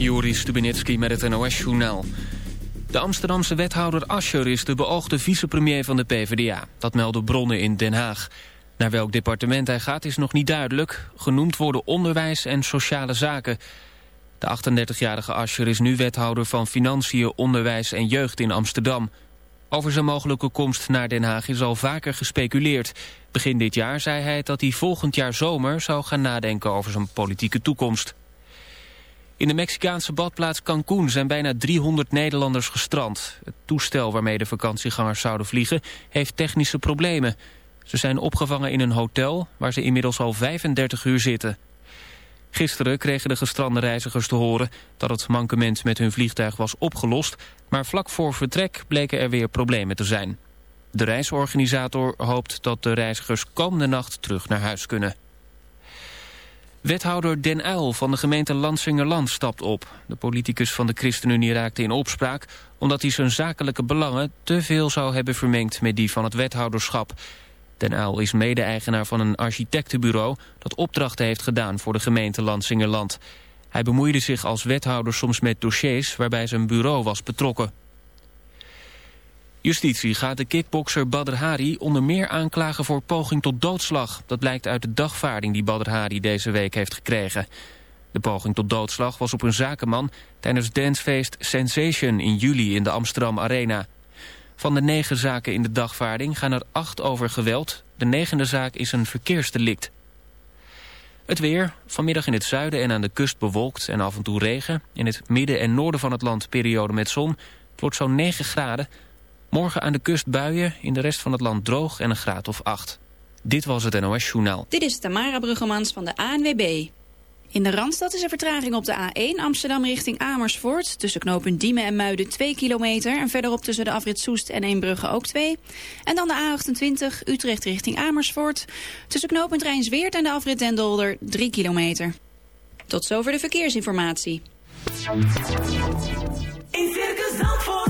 Joris Stubenitski met het NOS-journaal. De Amsterdamse wethouder Ascher is de beoogde vicepremier van de PvdA. Dat melden bronnen in Den Haag. Naar welk departement hij gaat is nog niet duidelijk. Genoemd worden onderwijs en sociale zaken. De 38-jarige Ascher is nu wethouder van Financiën, Onderwijs en Jeugd in Amsterdam. Over zijn mogelijke komst naar Den Haag is al vaker gespeculeerd. Begin dit jaar zei hij dat hij volgend jaar zomer zou gaan nadenken over zijn politieke toekomst. In de Mexicaanse badplaats Cancún zijn bijna 300 Nederlanders gestrand. Het toestel waarmee de vakantiegangers zouden vliegen heeft technische problemen. Ze zijn opgevangen in een hotel waar ze inmiddels al 35 uur zitten. Gisteren kregen de gestrande reizigers te horen dat het mankement met hun vliegtuig was opgelost, maar vlak voor vertrek bleken er weer problemen te zijn. De reisorganisator hoopt dat de reizigers komende nacht terug naar huis kunnen. Wethouder Den Uyl van de gemeente Lansingerland stapt op. De politicus van de ChristenUnie raakte in opspraak... omdat hij zijn zakelijke belangen te veel zou hebben vermengd met die van het wethouderschap. Den Uyl is mede-eigenaar van een architectenbureau... dat opdrachten heeft gedaan voor de gemeente Lansingerland. Hij bemoeide zich als wethouder soms met dossiers waarbij zijn bureau was betrokken. Justitie gaat de kickbokser Badr Hari onder meer aanklagen voor poging tot doodslag. Dat blijkt uit de dagvaarding die Badr Hari deze week heeft gekregen. De poging tot doodslag was op een zakenman tijdens dancefeest Sensation in juli in de Amsterdam Arena. Van de negen zaken in de dagvaarding gaan er acht over geweld. De negende zaak is een verkeersdelict. Het weer, vanmiddag in het zuiden en aan de kust bewolkt en af en toe regen. In het midden en noorden van het land periode met zon. Het wordt zo'n 9 graden. Morgen aan de kust buien, in de rest van het land droog en een graad of 8. Dit was het NOS Journaal. Dit is Tamara Bruggemans van de ANWB. In de Randstad is er vertraging op de A1 Amsterdam richting Amersfoort. Tussen knopen Diemen en Muiden 2 kilometer. En verderop tussen de afrit Soest en Eembrugge ook 2. En dan de A28 Utrecht richting Amersfoort. Tussen knooppunt Rijnsweert en de afrit Den Dolder 3 kilometer. Tot zover de verkeersinformatie. In Circus Zandvoort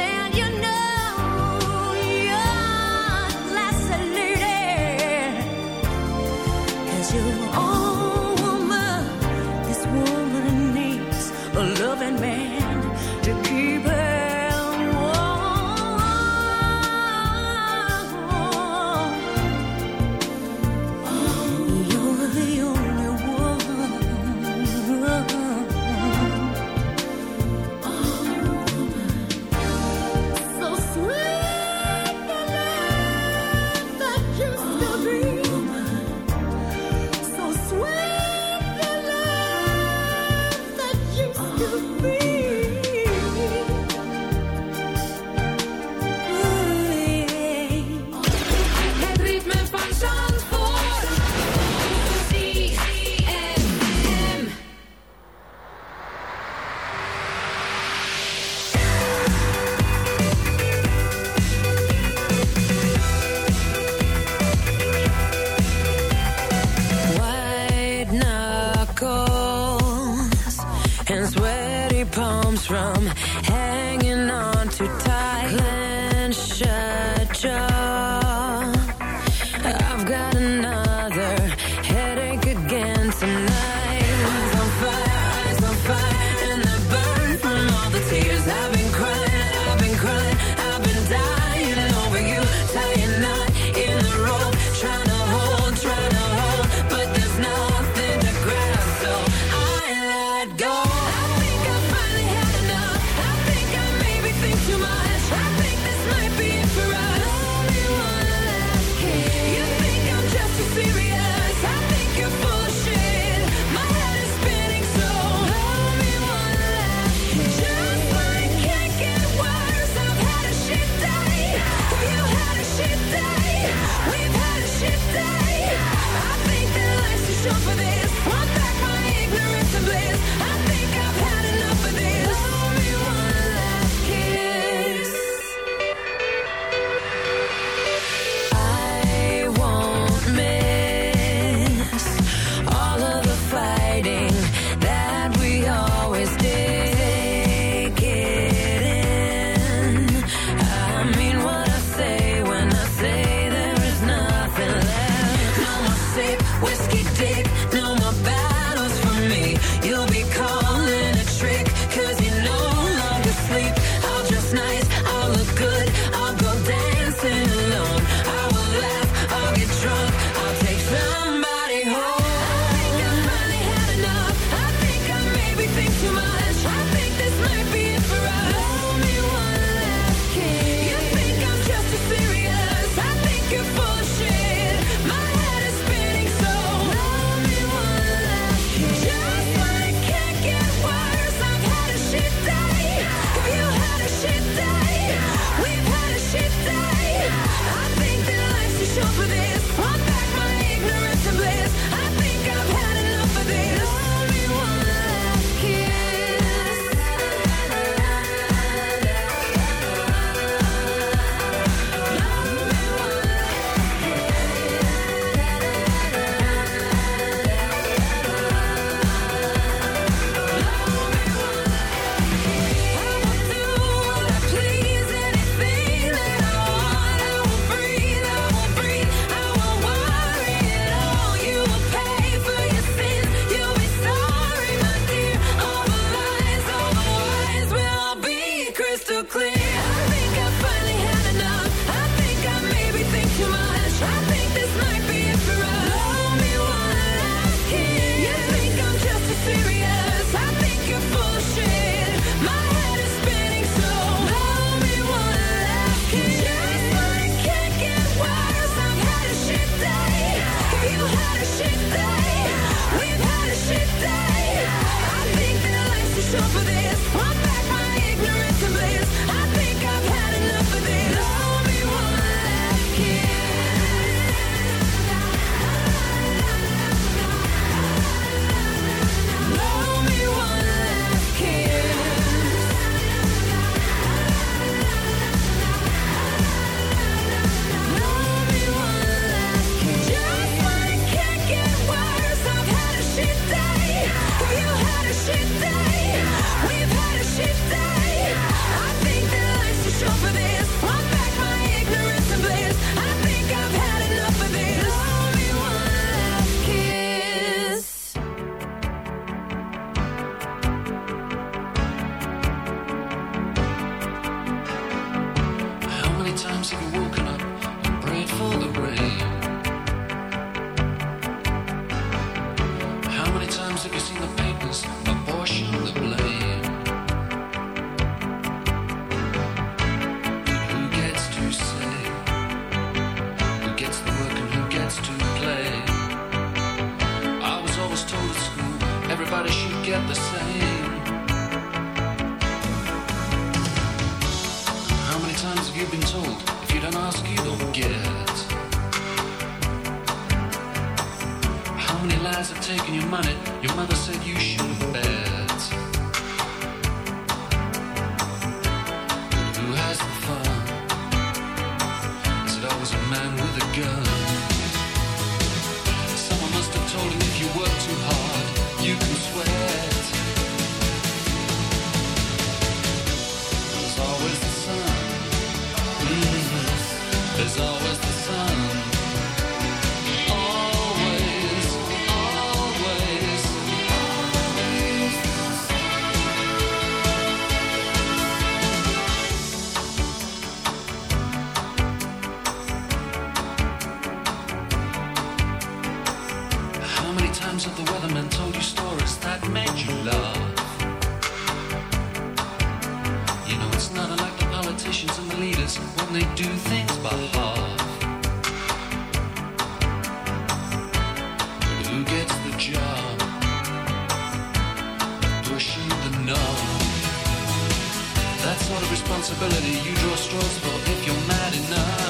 responsibility you draw straws for if you're mad enough.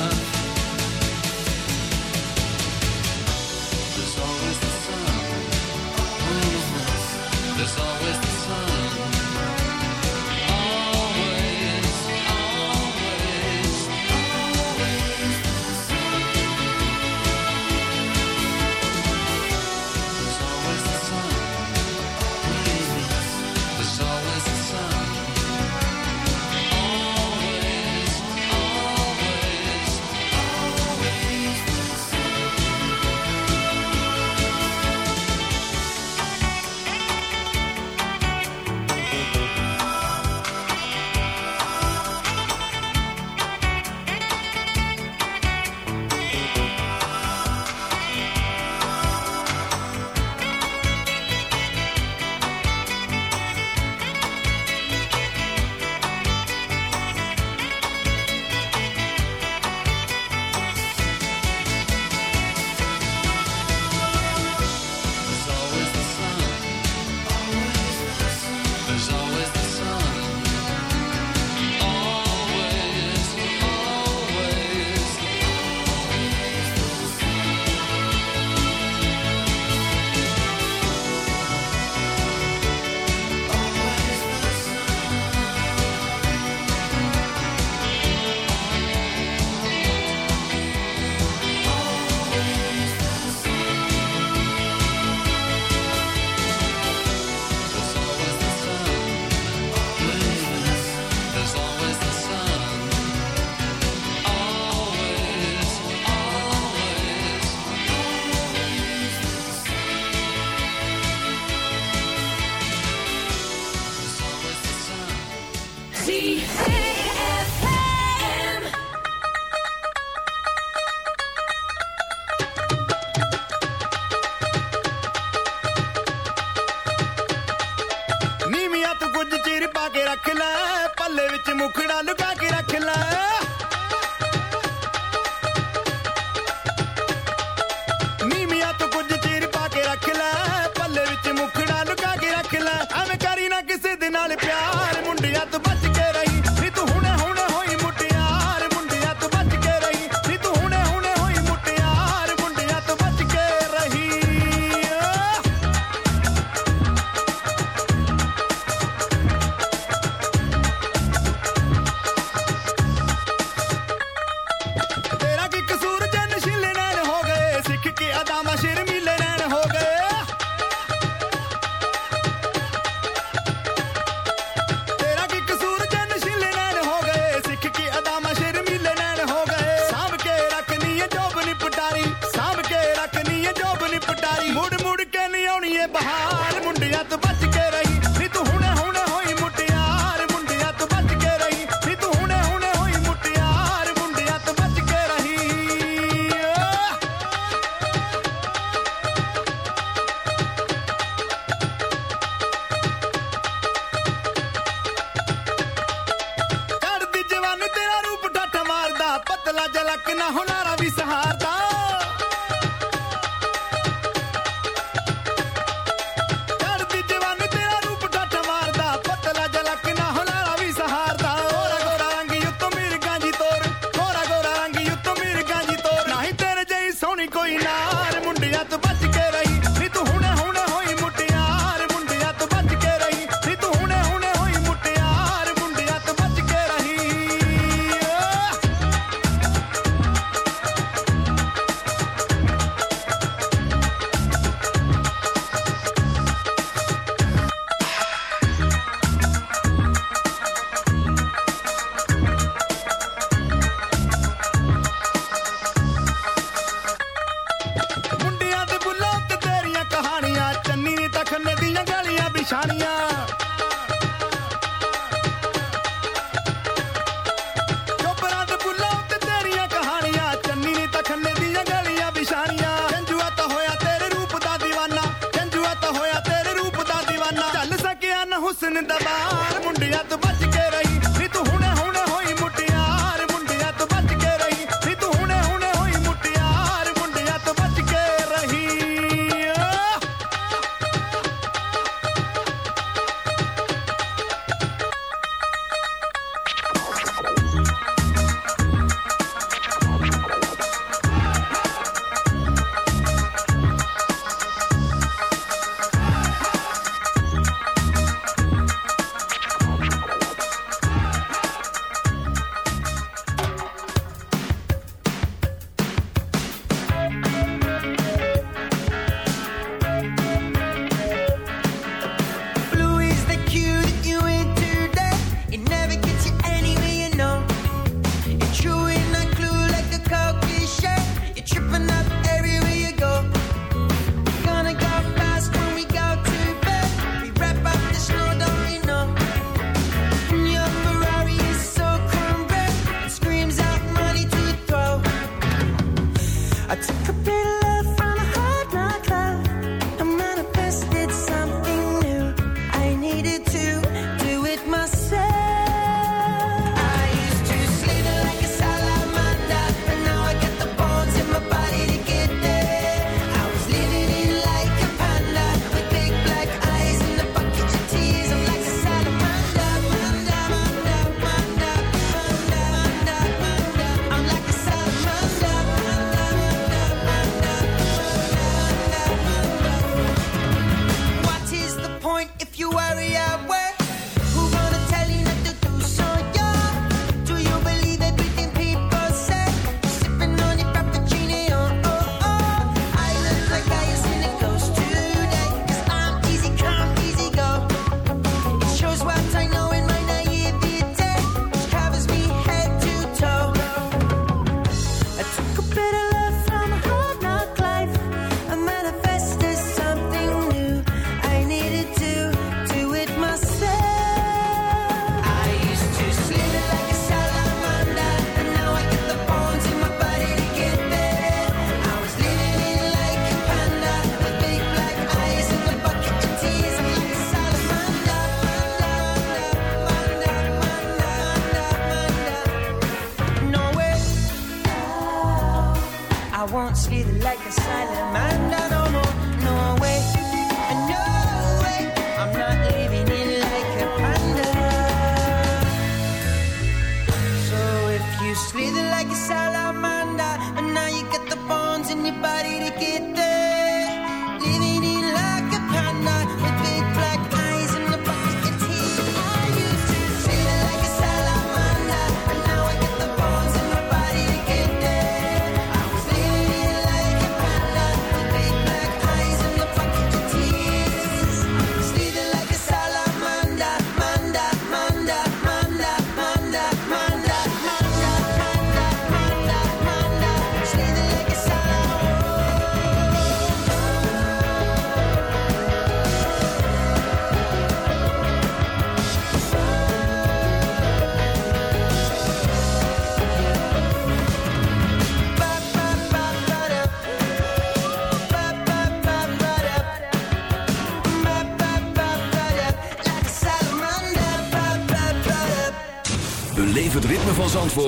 way to get there.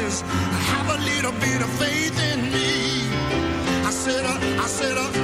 have a little bit of faith in me. I said, uh, I said, uh,